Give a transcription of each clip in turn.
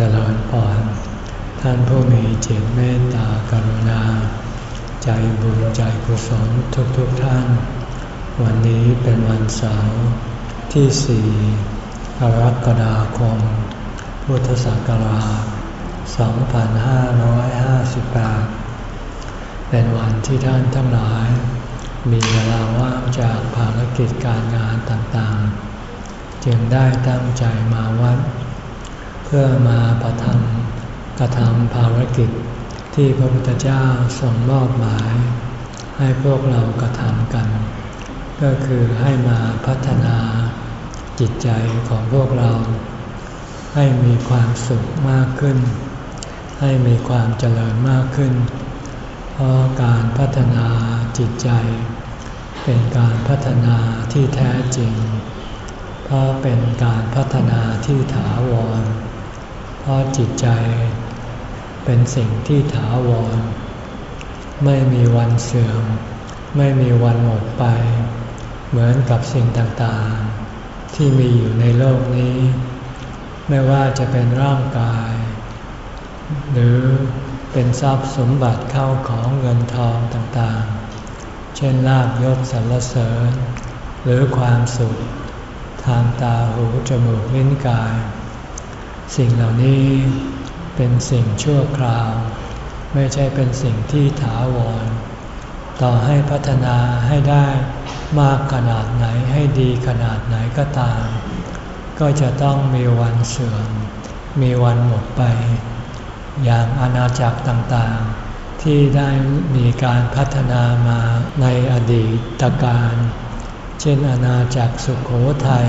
จริญพรท่านผู้มีจิตเมตตากรุณา ใจบุญใจกุศลทุกๆทท่าน วันนี้เป็นวันเสาร์ที่สี่กรกฎาคม พุทธศักราช 2558 เป็นวันที่ท่านทั้งหลาย มีเวลาว่างจากภารกิจการงานต่างๆ จึงได้ตั้งใจมาวัด พื่อมาประทำกระทำภารกิจที่พระพุทธเจ้าทรงมอบหมาย ให้พวกเรากระทำกัน ก็คือให้มาพัฒนาจิตใจของพวกเรา ให้มีความสุขมากขึ้น ให้มีความเจริญมากขึ้น เพราะการพัฒนาจิตใจ เป็นการพัฒนาที่แท้จริง เพราะเป็นการพัฒนาที่ถาวร เพราะจิตใจเป็นสิ่งที่ถาวร ไม่มีวันเสื่อม ไม่มีวันหมดไป เหมือนกับสิ่งต่างๆ ที่มีอยู่ในโลกนี้ ไม่ว่าจะเป็นร่างกาย หรือเป็นทรัพย์สมบัติเข้าของเงินทองต่างๆ เช่นลาบยศสรรเสริญ หรือความสุข ทางตาหูจมูกลิ้นกาย สิ่งเหล่านี้เป็นสิ่งชั่วคราว ไม่ใช่เป็นสิ่งที่ถาวร ต่อให้พัฒนาให้ได้มากขนาดไหนให้ดีขนาดไหนก็ตาม ก็จะต้องมีวันเสื่อม มีวันหมดไป อย่างอาณาจักรต่างๆ ที่ได้มีการพัฒนามาในอดีตการ เช่นอาณาจักรสุขโขทยัย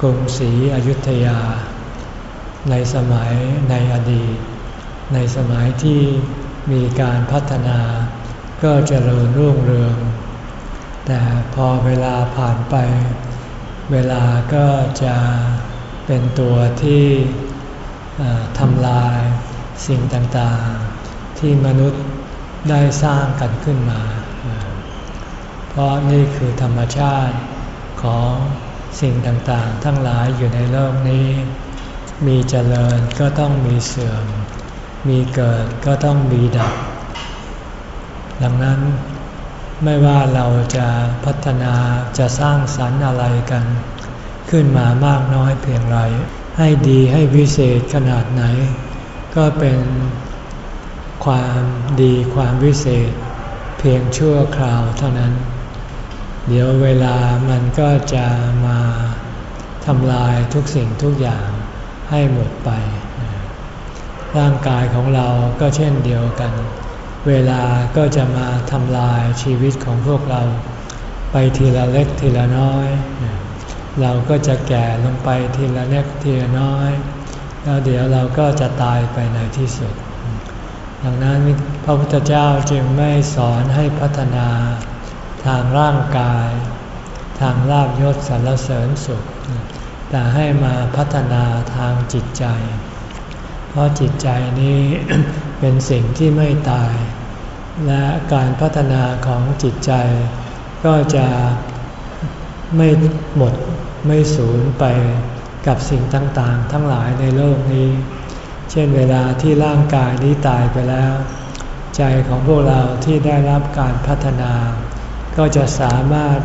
กรุงศรีอยุธยา ในสมัยในอดีต ในสมัยที่มีการพัฒนา ก็เจริญรุ่งเรือง แต่พอเวลาผ่านไป เวลาก็จะเป็นตัวที่ทำลายสิ่งต่างๆ ที่มนุษย์ได้สร้างกันขึ้นมา เพราะนี่คือธรรมชาติของสิ่งต่างๆ ทั้งหลายอยู่ในโลกนี้ มีเจริญก็ต้องมีเสื่อม มีเกิดก็ต้องมีดับ ดังนั้นไม่ว่าเราจะพัฒนาจะสร้างสรรค์อะไรกัน ขึ้นมามากน้อยเพียงไร ให้ดีให้วิเศษขนาดไหน ก็เป็นความดีความวิเศษ เพียงชั่วคราวเท่านั้น เดี๋ยวเวลามันก็จะมาทำลายทุกสิ่งทุกอย่าง ให้หมดไป ร่างกายของเราก็เช่นเดียวกัน เวลาก็จะมาทำลายชีวิตของพวกเรา ไปทีละเล็กทีละน้อย เราก็จะแก่ลงไปทีละเล็กทีละน้อย แล้วเดี๋ยวเราก็จะตายไปในที่สุด ดังนั้นพระพุทธเจ้าจึงไม่สอนให้พัฒนาทางร่างกาย ทางลาบยศสรรเสริญสุข แต่ให้มาพัฒนาทางจิตใจ เพราะจิตใจนี้เป็นสิ่งที่ไม่ตาย และการพัฒนาของจิตใจ ก็จะไม่หมดไม่สูญไปกับสิ่งต่างๆ ทั้งหลายในโลกนี้ เช่นเวลาที่ร่างกายนี้ตายไปแล้ว ใจของพวกเราที่ได้รับการพัฒนา ก็จะสามารถ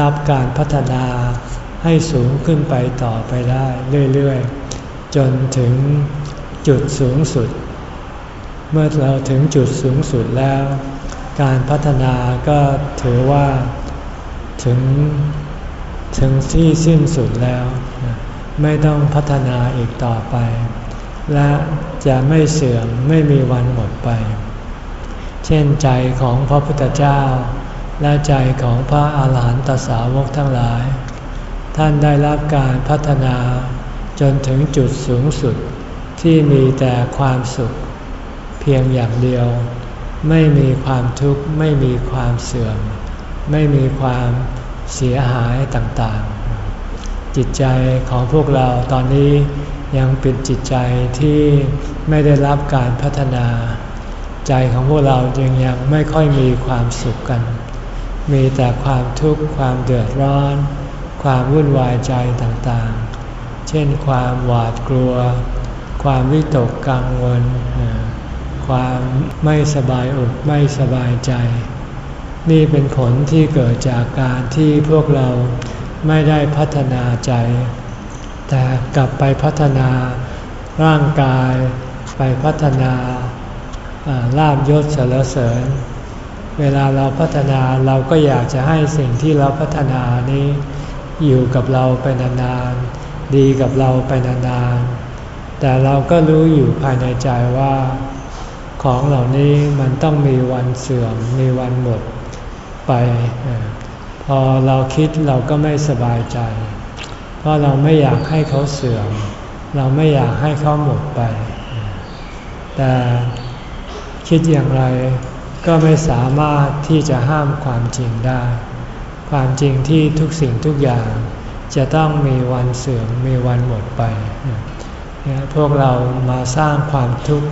รับการพัฒนา ให้สูงขึ้นไปต่อไปได้เรื่อยๆ จนถึงจุดสูงสุด เมื่อเราถึงจุดสูงสุดแล้ว การพัฒนาก็ถือว่าถึงถึงที่สิ้นสุดแล้ว ไม่ต้องพัฒนาอีกต่อไป และจะไม่เสื่อมไม่มีวันหมดไป เช่นใจของพระพุทธเจ้า และใจของพระอาหารหันตสาวกทั้งหลาย ท่านได้รับการพัฒนา จนถึงจุดสูงสุดที่มีแต่ความสุข เพียงอย่างเดียว ไม่มีความทุกข์ไม่มีความเสื่อม ไม่มีความเสียหายต่างๆ จิตใจของพวกเราตอนนี้ยังเป็นจิตใจที่ไม่ได้รับการพัฒนา ใจของพวกเราจึงยังไม่ค่อยมีความสุขกัน มีแต่ความทุกข์ความเดือดร้อน ความวุ่นวายใจต่างๆ เช่นความหวาดกลัว ความวิตกกังวล ความไม่สบายอกไม่สบายใจ นี่เป็นผลที่เกิดจากการที่พวกเราไม่ได้พัฒนาใจ แต่กลับไปพัฒนาร่างกาย ไปพัฒนาลาบยศสารเสริญ เวลาเราพัฒนาเราก็อยากจะให้สิ่งที่เราพัฒนานี้ อยู่กับเราไปนานๆ ดีกับเราไปนานๆ แต่เราก็รู้อยู่ภายในใจว่า ของเหล่านี้มันต้องมีวันเสื่อม มีวันหมดไป พอเราคิดเราก็ไม่สบายใจ เพราะเราไม่อยากให้เขาเสื่อม เราไม่อยากให้เขาหมดไป แต่คิดอย่างไรก็ไม่สามารถที่จะห้ามความจริงได้ ความจริงที่ทุกสิ่งทุกอย่างจะต้องมีวันเสื่อมมีวันหมดไป พวกเรามาสร้างความทุกข์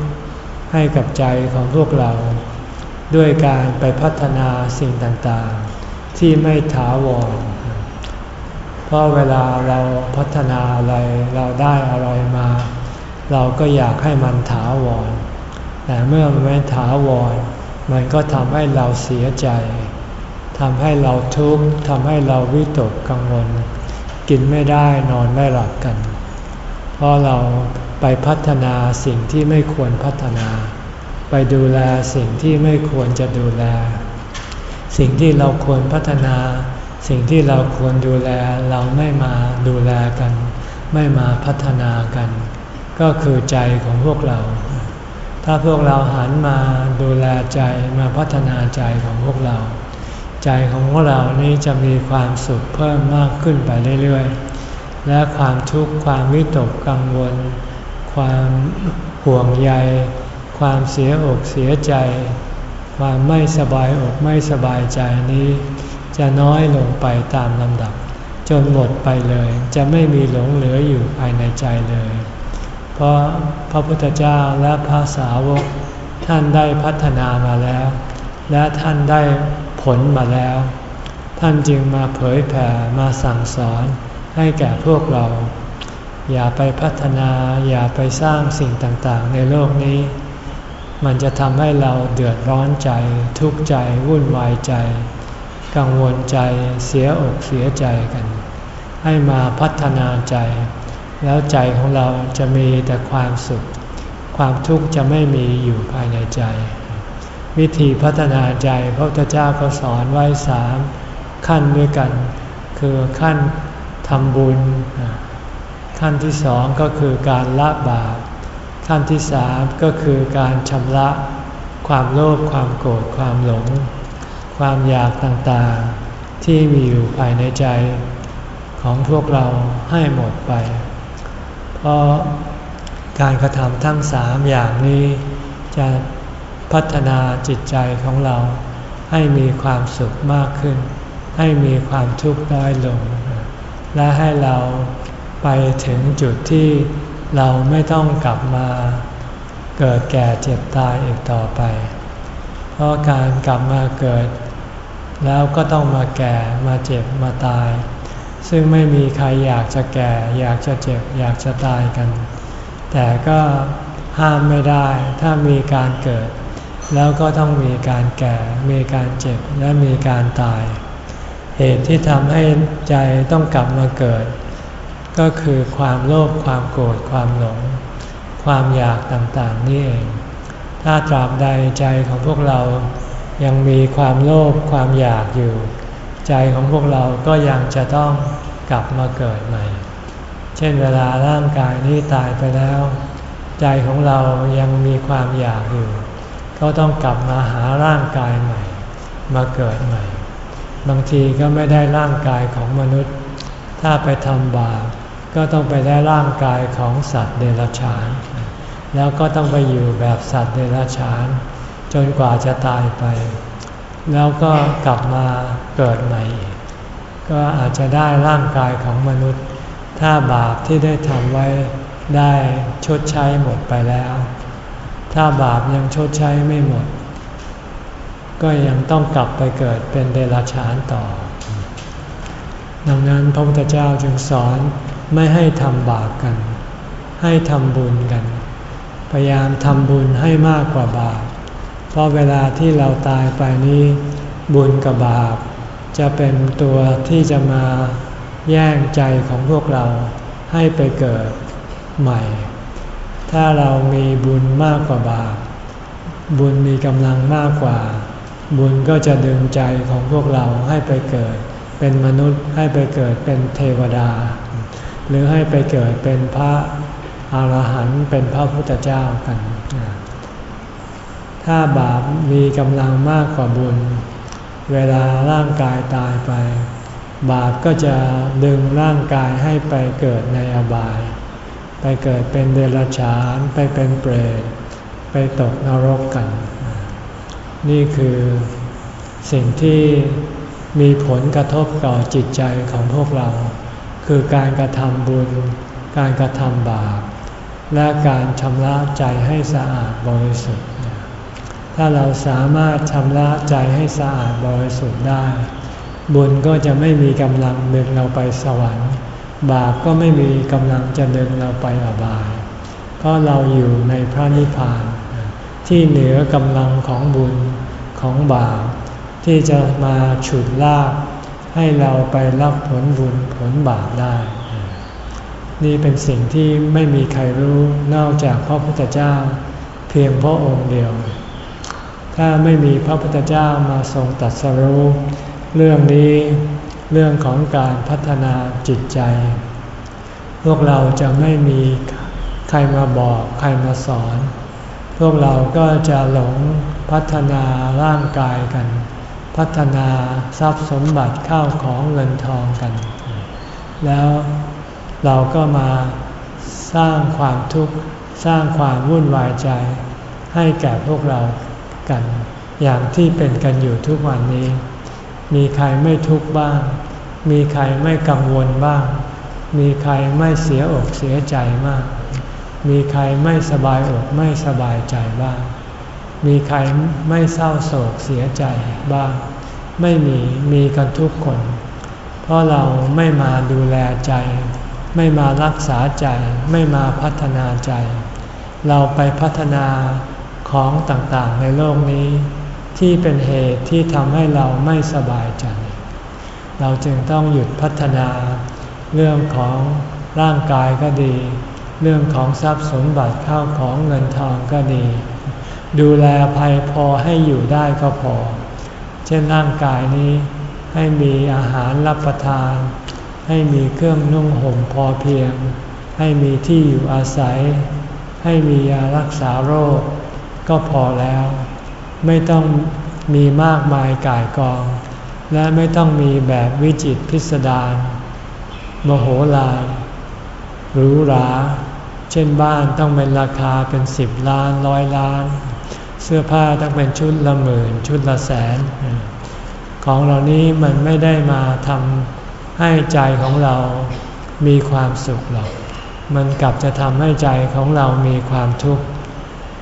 ให้กับใจของพวกเรา ด้วยการไปพัฒนาสิ่งต่างๆ ที่ไม่ถาวร เพราะเวลาเราพัฒนาอะไรเราได้อะไรมา เราก็อยากให้มันถาวร แต่เมื่อมันไม่ถาวร มันก็ทำให้เราเสียใจ ทำให้เราทุกข์ทำให้เราวิตกกังวล กินไม่ได้นอนไม่หลับกัน เพราะเราไปพัฒนาสิ่งที่ไม่ควรพัฒนา ไปดูแลสิ่งที่ไม่ควรจะดูแล สิ่งที่เราควรพัฒนา สิ่งที่เราควรดูแลเราไม่มาดูแลกัน ไม่มาพัฒนากัน ก็คือใจของพวกเรา ถ้าพวกเราหันมาดูแลใจมาพัฒนาใจของพวกเรา ใจของเรานี้จะมีความสุขเพิ่มมากขึ้นไปเรื่อยๆ และความทุกข์ความวิตกกังวล ความห่วงใย ความเสียอกเสียใจ ความไม่สบายอกไม่สบายใจนี้ จะน้อยลงไปตามลำดับ จนหมดไปเลย จะไม่มีหลงเหลืออยู่ภายในใจเลย เพราะพระพุทธเจ้าและพระสาวกท่านได้พัฒนามาแล้ว และท่านได้ ผลมาแล้ว ท่านจึงมาเผยแผ่มาสั่งสอนให้แก่พวกเรา อย่าไปพัฒนาอย่าไปสร้างสิ่งต่างๆ ในโลกนี้ มันจะทำให้เราเดือดร้อนใจ ทุกข์ใจวุ่นวายใจ กังวลใจเสียอกเสียใจกัน ให้มาพัฒนาใจ แล้วใจของเราจะมีแต่ความสุข ความทุกข์จะไม่มีอยู่ภายในใจ วิธีพัฒนาใจพระพุทธเจ้าก็สอนไว้สามขั้นด้วยกัน คือขั้นทำบุญ ขั้นที่สองก็คือการละบาปขั้นที่สามก็คือการชำระความโลภความโกรธความหลง ความอยากต่างๆ ที่มีอยู่ภายในใจ ของพวกเราให้หมดไป เพราะการกระทำทั้งสามอย่างนี้จะ พัฒนาจิตใจของเรา ให้มีความสุขมากขึ้น ให้มีความทุกข์น้อยลง และให้เราไปถึงจุดที่เราไม่ต้องกลับมาเกิดแก่เจ็บตายอีกต่อไป เพราะการกลับมาเกิด แล้วก็ต้องมาแก่มาเจ็บมาตาย ซึ่งไม่มีใครอยากจะแก่ อยากจะเจ็บ อยากจะตายกัน แต่ก็ห้ามไม่ได้ถ้ามีการเกิด แล้วก็ต้องมีการแก่ มีการเจ็บ และมีการตาย เหตุที่ทำให้ใจต้องกลับมาเกิด ก็คือความโลภ ความโกรธ ความหลง ความอยากต่างๆนี่เอง ถ้าตราบใดใจของพวกเรายังมีความโลภ ความอยากอยู่ ใจของพวกเราก็ยังจะต้องกลับมาเกิดใหม่ เช่นเวลาร่างกายนี้ตายไปแล้ว ใจของเรายังมีความอยากอยู่ ก็ต้องกลับมาหาร่างกายใหม่ มาเกิดใหม่ บางทีก็ไม่ได้ร่างกายของมนุษย์ ถ้าไปทำบาปก็ต้องไปได้ร่างกายของสัตว์เดรัจฉาน แล้วก็ต้องไปอยู่แบบสัตว์เดรัจฉาน จนกว่าจะตายไป แล้วก็กลับมาเกิดใหม่อีกก็อาจจะได้ร่างกายของมนุษย์ ถ้าบาปที่ได้ทำไว้ได้ชดใช้หมดไปแล้ว ถ้าบาปยังชดใช้ไม่หมด ก็ยังต้องกลับไปเกิดเป็นเดรัจฉานต่อ ดังนั้นพระพุทธเจ้าจึงสอนไม่ให้ทำบาปกันใให้ทำบุญกัน พยายามทำบุญให้มากกว่าบาป เพราะเวลาที่เราตายไปนี้ บุญกับบาป จะเป็นตัวที่จะมาแย่งใจของพวกเราให้ไปเกิดใหม่ ถ้าเรามีบุญมากกว่าบาป บุญมีกำลังมากกว่า บุญก็จะดึงใจของพวกเราให้ไปเกิด เป็นมนุษย์ให้ไปเกิดเป็นเทวดา หรือให้ไปเกิดเป็นพระอรหันต์เป็นพระพุทธเจ้ากัน ถ้าบาปมีกำลังมากกว่าบุญ เวลาร่างกายตายไป บาปก็จะดึงร่างกายให้ไปเกิดในอบาย ไปเกิดเป็นเดรัจฉานไปเป็นเปรตไปตกนรกกัน นี่คือสิ่งที่มีผลกระทบต่อจิตใจของพวกเรา คือการกระทำบุญ การกระทำบาป และการชำระใจให้สะอาดบริสุทธิ์ ถ้าเราสามารถชำระใจให้สะอาดบริสุทธิ์ได้ บุญก็จะไม่มีกำลังดึงเราไปสวรรค์ บาปก็ไม่มีกำลังจะดึงเราไปอบาย เพราะเราอยู่ในพระนิพพาน ที่เหนือกำลังของบุญของบาปที่จะมาฉุดลากให้เราไปรับผลบุญผลบาปได้ นี่เป็นสิ่งที่ไม่มีใครรู้นอกจากพระพุทธเจ้า เพียงพระองค์เดียว ถ้าไม่มีพระพุทธเจ้ามาทรงตัดสรู้เรื่องนี้ เรื่องของการพัฒนาจิตใจ พวกเราจะไม่มีใครมาบอกใครมาสอน พวกเราก็จะหลงพัฒนาร่างกายกัน พัฒนาทรัพย์สมบัติเข้าของเงินทองกัน แล้วเราก็มาสร้างความทุกข์สร้างความวุ่นวายใจ ให้แก่พวกเรากัน อย่างที่เป็นกันอยู่ทุกวันนี้ มีใครไม่ทุกข์บ้าง มีใครไม่กังวลบ้าง มีใครไม่เสียอกเสียใจมาก มีใครไม่สบายอกไม่สบายใจบ้าง มีใครไม่เศร้าโศกเสียใจบ้าง ไม่มีมีกันทุกคน เพราะเราไม่มาดูแลใจ ไม่มารักษาใจ ไม่มาพัฒนาใจ เราไปพัฒนาของต่างๆในโลกนี้ ที่เป็นเหตุที่ทำให้เราไม่สบายใจ เราจึงต้องหยุดพัฒนา เรื่องของร่างกายก็ดี เรื่องของทรัพย์สมบัติข้าวของเงินทองก็ดี ดูแลภัยพอให้อยู่ได้ก็พอ เช่นร่างกายนี้ให้มีอาหารรับประทาน ให้มีเครื่องนุ่งห่มพอเพียง ให้มีที่อยู่อาศัย ให้มียารักษาโรค ก็พอแล้ว ไม่ต้องมีมากมายกายกอง และไม่ต้องมีแบบวิจิตพิสดารมโหฬารหรูหรา เช่นบ้านต้องเป็นราคาเป็นสิบล้านร้อยล้าน เสื้อผ้าต้องเป็นชุดละหมื่นชุดละแสน ของเหล่านี้มันไม่ได้มาทำให้ใจของเรามีความสุขหรอก มันกลับจะทำให้ใจของเรามีความทุกข์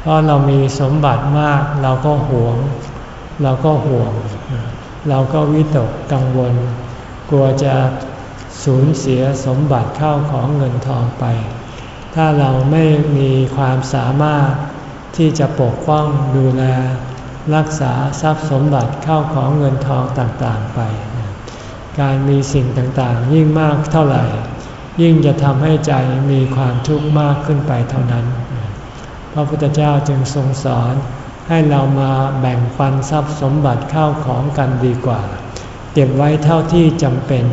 เพราะเรามีสมบัติมากเราก็หวง เราก็ห่วง เราก็วิตกกังวล กลัวจะสูญเสียสมบัติเข้าของเงินทองไป ถ้าเราไม่มีความสามารถที่จะปกป้องดูแล รักษาทรัพย์สมบัติเข้าของเงินทองต่างๆไป การมีสิ่งต่างๆยิ่งมากเท่าไหร่ ยิ่งจะทำให้ใจมีความทุกข์มากขึ้นไปเท่านั้น พระพุทธเจ้าจึงทรงสอนให้เรามาแบ่งปันทรัพย์สมบัติเข้าของกันดีกว่า เก็บไว้เท่าที่จำเป็น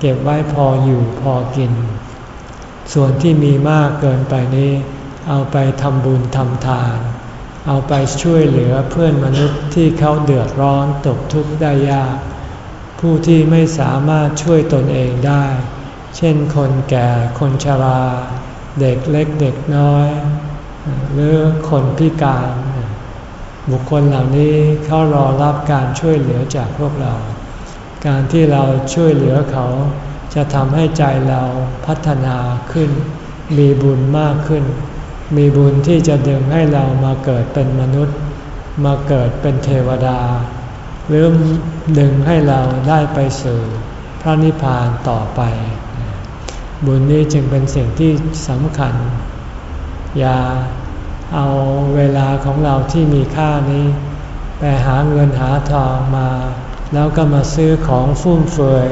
เก็บไว้พออยู่พอกิน ส่วนที่มีมากเกินไปนี้ เอาไปทำบุญทำทาน เอาไปช่วยเหลือเพื่อนมนุษย์ที่เขาเดือดร้อนตกทุกข์ได้ยาก ผู้ที่ไม่สามารถช่วยตนเองได้ เช่นคนแก่คนชรา เด็กเล็กเด็กน้อย หรือคนพิการ บุคคลเหล่านี้เขารอรับการช่วยเหลือจากพวกเรา การที่เราช่วยเหลือเขาจะทำให้ใจเราพัฒนาขึ้น มีบุญมากขึ้น มีบุญที่จะดึงให้เรามาเกิดเป็นมนุษย์ มาเกิดเป็นเทวดา หรือดึงให้เราได้ไปสู่พระนิพพานต่อไป บุญนี้จึงเป็นสิ่งที่สำคัญ อย่า เอาเวลาของเราที่มีค่านี้ ไปหาเงินหาทองมา แล้วก็มาซื้อของฟุ่มเฟือย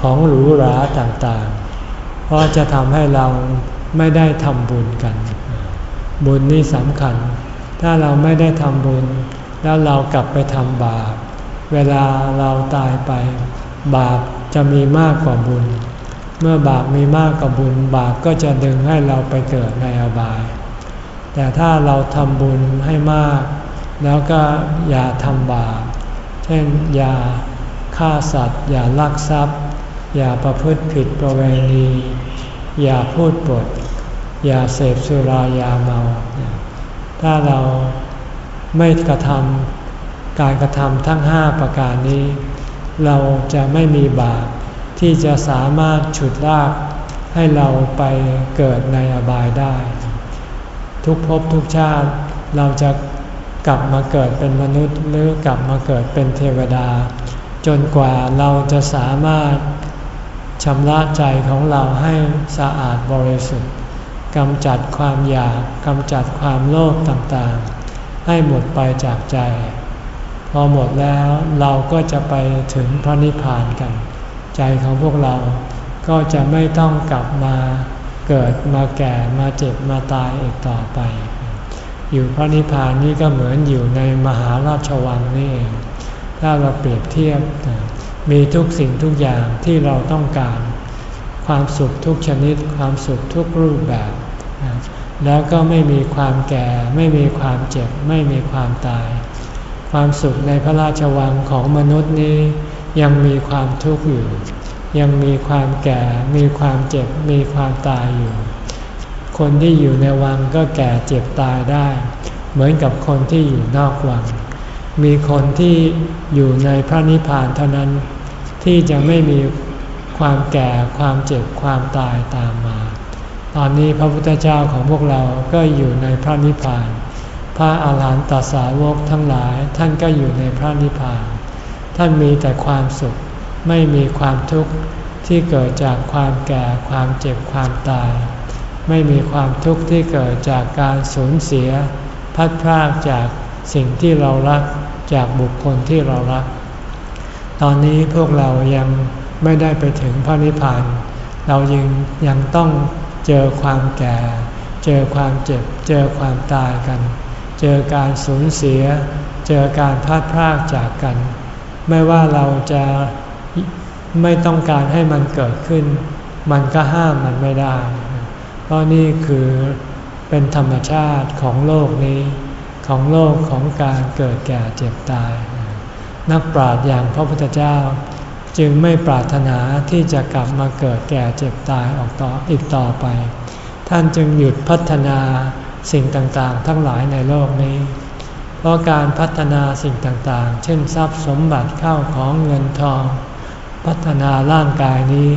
ของหรูหราต่างๆ เพราะจะทำให้เราไม่ได้ทำบุญกัน บุญนี่สำคัญ ถ้าเราไม่ได้ทำบุญ แล้วเรากลับไปทำบาป เวลาเราตายไป บาปจะมีมากกว่าบุญ เมื่อบาปมีมากกว่าบุญ บาปก็จะดึงให้เราไปเกิดในอบาย แต่ถ้าเราทำบุญให้มาก แล้วก็อย่าทำบาป เช่นอย่าฆ่าสัตว์ อย่าลักทรัพย์ อย่าประพฤติผิดประเวณี อย่าพูดปด อย่าเสพสุรายาเมา ถ้าเราไม่กระทำการกระทำทั้งห้าประการนี้ เราจะไม่มีบาปที่จะสามารถฉุดลากให้เราไปเกิดในอบายได้ ทุกภพทุกชาติ เราจะกลับมาเกิดเป็นมนุษย์หรือกลับมาเกิดเป็นเทวดา จนกว่าเราจะสามารถชำระใจของเราให้สะอาดบริสุทธิ์กำจัดความอยากกำจัดความโลภต่างๆ ให้หมดไปจากใจ พอหมดแล้วเราก็จะไปถึงพระนิพพานกัน ใจของพวกเราก็จะไม่ต้องกลับมา เกิดมาแก่มาเจ็บมาตายอีกต่อไป อยู่พระนิพพานนี่ก็เหมือนอยู่ในมหาราชวังนี่เอง ถ้าเราเปรียบเทียบ มีทุกสิ่งทุกอย่างที่เราต้องการ ความสุขทุกชนิด ความสุขทุกรูปแบบ แล้วก็ไม่มีความแก่ ไม่มีความเจ็บ ไม่มีความตาย ความสุขในพระราชวังของมนุษย์นี้ยังมีความทุกข์อยู่ ยังมีความแก่ มีความเจ็บ มีความตายอยู่ คนที่อยู่ในวังก็แก่เจ็บตายได้ เหมือนกับคนที่อยู่นอกวัง มีคนที่อยู่ในพระนิพพานเท่านั้น ที่จะไม่มีความแก่ ความเจ็บ ความตายตามมา ตอนนี้พระพุทธเจ้าของพวกเราก็อยู่ในพระนิพพาน พระอาหารหันตสาวกทั้งหลายท่านก็อยู่ในพระนิพพาน ท่านมีแต่ความสุข ไม่มีความทุกข์ที่เกิดจากความแก่ความเจ็บความตาย ไม่มีความทุกข์ที่เกิดจากการสูญเสีย พัดพรากจากสิ่งที่เรารักจากบุคคลที่เรารัก ตอนนี้พวกเรายังไม่ได้ไปถึงพระนิพพานเรายังยังต้องเจอความแก่ เจอความเจ็บ เจอความตายกัน เจอการสูญเสีย เจอการพัดพรากจากกัน ไม่ว่าเราจะ ไม่ต้องการให้มันเกิดขึ้น มันก็ห้ามมันไม่ได้ เพราะนี่คือเป็นธรรมชาติของโลกนี้ ของโลกของการเกิดแก่เจ็บตาย นักปราชญ์อย่างพระพุทธเจ้า จึงไม่ปรารถนาที่จะกลับมาเกิดแก่เจ็บตายออกต่ออีกต่อไป ท่านจึงหยุดพัฒนาสิ่งต่างๆ ทั้งหลายในโลกนี้ เพราะการพัฒนาสิ่งต่างๆ เช่นทรัพย์สมบัติเข้าของเงินทอง พัฒนาร่างกายนี้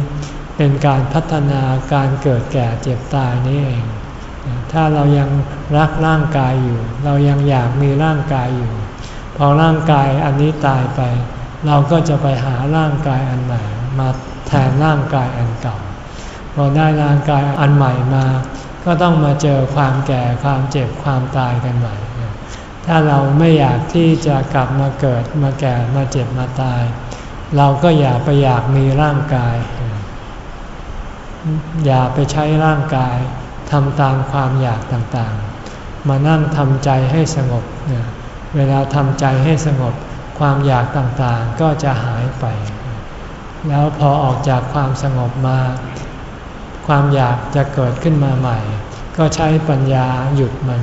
เป็นการพัฒนาการเกิดแก่เจ็บตายนี้เอง ถ้าเรายังรักร่างกายอยู่ เรายังอยากมีร่างกายอยู่ พอร่างกายอันนี้ตายไป เราก็จะไปหาร่างกายอันใหม่ มาแทนร่างกายอันเก่าพอได้ร่างกายอันใหม่มา ก็ต้องมาเจอความแก่ความเจ็บความตายกันใหม่ ถ้าเราไม่อยากที่จะกลับมาเกิดมาแก่มาเจ็บมาตาย เราก็อย่าไปอยากมีร่างกาย อย่าไปใช้ร่างกายทำตามความอยากต่างๆ มานั่งทำใจให้สงบเเวลาทำใจให้สงบความอยากต่างๆก็จะหายไป แล้วพอออกจากความสงบมา ความอยากจะเกิดขึ้นมาใหม่ ก็ใช้ปัญญาหยุดมัน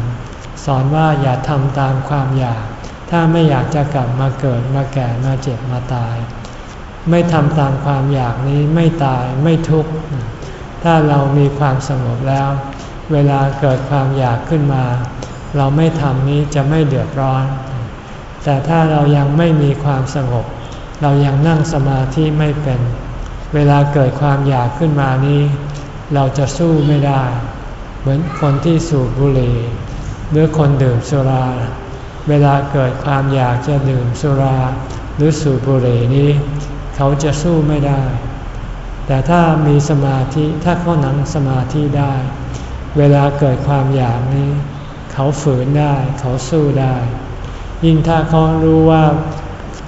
สอนว่าอย่าทำตามความอยาก ถ้าไม่อยากจะกลับมาเกิดมาแก่มาเจ็บมาตาย ไม่ทำตามความอยากนี้ไม่ตายไม่ทุกข์ ถ้าเรามีความสงบแล้ว เวลาเกิดความอยากขึ้นมา เราไม่ทำนี้จะไม่เดือดร้อน แต่ถ้าเรายังไม่มีความสงบ เรายังนั่งสมาธิไม่เป็น เวลาเกิดความอยากขึ้นมานี้ เราจะสู้ไม่ได้ เหมือนคนที่สูบบุหรี่หรือคนดื่มสุรา เวลาเกิดความอยากจะดื่มสุรา หรือสูบบุหรี่นี้ เขาจะสู้ไม่ได้ แต่ถ้ามีสมาธิถ้าเขาหนังสมาธิได้ เวลาเกิดความอยากนี้ เขาฝืนได้ เขาสู้ได้ ยิ่งถ้าเขารู้ว่า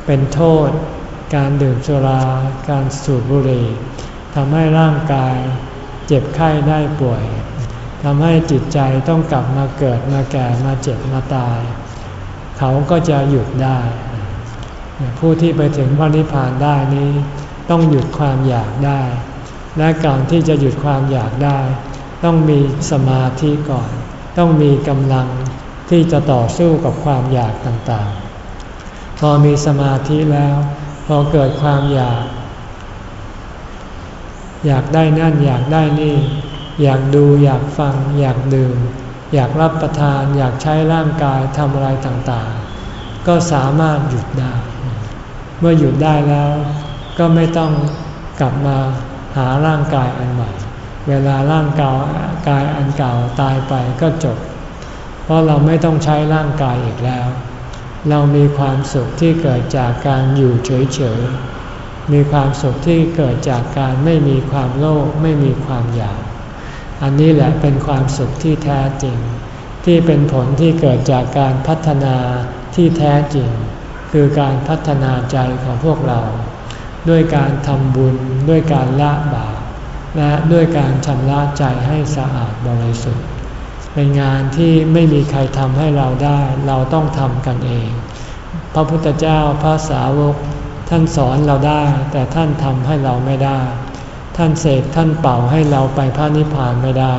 เป็นโทษ การดื่มสุรา การสูบบุหรี่ทำให้ร่างกายเจ็บไข้ได้ป่วยทำให้จิตใจต้องกลับมาเกิดมาแก่มาเจ็บมาตาย เขาก็จะหยุดได้ ผู้ที่ไปถึงพระนิพพานได้นี้ ต้องหยุดความอยากได้ และก่อนที่จะหยุดความอยากได้ ต้องมีสมาธิก่อน ต้องมีกำลังที่จะต่อสู้กับความอยากต่างๆ พอมีสมาธิแล้ว พอเกิดความอยาก อยากได้นั่นอยากได้นี่ อยากดูอยากฟัง อยากดื่ม อยากรับประทาน อยากใช้ร่างกายทำอะไรต่างๆ ก็สามารถหยุดได้ เมื่อหยุดได้แล้ว ก็ไม่ต้องกลับมาหาร่างกายอันใหม่ เวลาร่างกายกายอันเก่าตายไปก็จบ เพราะเราไม่ต้องใช้ร่างกายอีกแล้ว เรามีความสุขที่เกิดจากการอยู่เฉยๆ มีความสุขที่เกิดจากการไม่มีความโลภไม่มีความอยาก อันนี้แหละเป็นความสุขที่แท้จริง ที่เป็นผลที่เกิดจากการพัฒนาที่แท้จริง คือการพัฒนาใจของพวกเรา ด้วยการทำบุญด้วยการละบาปและด้วยการชำระใจให้สะอาดบริสุทธิ์ เป็นงานที่ไม่มีใครทำให้เราได้ เราต้องทำกันเอง พระพุทธเจ้าพระสาวก ท่านสอนเราได้ แต่ท่านทำให้เราไม่ได้ ท่านเสกท่านเป่าให้เราไปพระนิพพานไม่ได้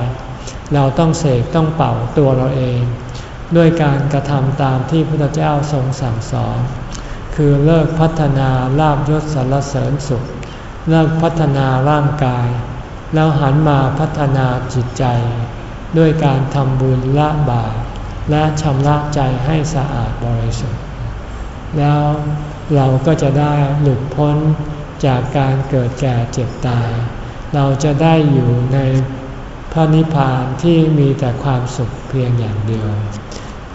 เราต้องเสกต้องเป่าตัวเราเอง ด้วยการกระทำตามที่พระพุทธเจ้าทรงสั่งสอน คือเลิกพัฒนาลาบยศสรรเสริญสุข เลิกพัฒนาร่างกาย แล้วหันมาพัฒนาจิตใจ ด้วยการทำบุญละบาปและชำระใจให้สะอาดบริสุทธิ์ แล้วเราก็จะได้หลุดพ้นจากการเกิดแก่เจ็บตาย เราจะได้อยู่ในพระนิพพานที่มีแต่ความสุขเพียงอย่างเดียว